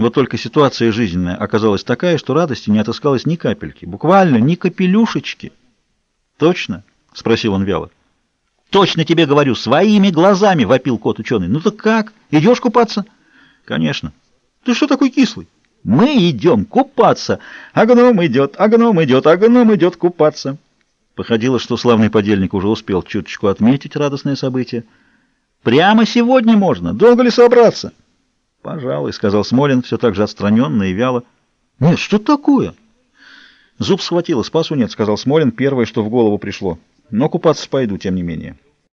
Вот только ситуация жизненная оказалась такая, что радости не отыскалось ни капельки, буквально ни капелюшечки. «Точно?» — спросил он вяло. «Точно тебе говорю, своими глазами!» — вопил кот-ученый. «Ну так как? Идешь купаться?» «Конечно». «Ты что такой кислый?» «Мы идем купаться! А гном идет, а гном идет, а гном идет купаться!» Походило, что славный подельник уже успел чуточку отметить радостное событие. «Прямо сегодня можно! Долго ли собраться?» «Пожалуй», — сказал Смолин, все так же отстраненно и вяло. «Нет, что такое?» «Зуб схватило, спасу нет», — сказал Смолин, первое, что в голову пришло. «Но купаться пойду, тем не менее».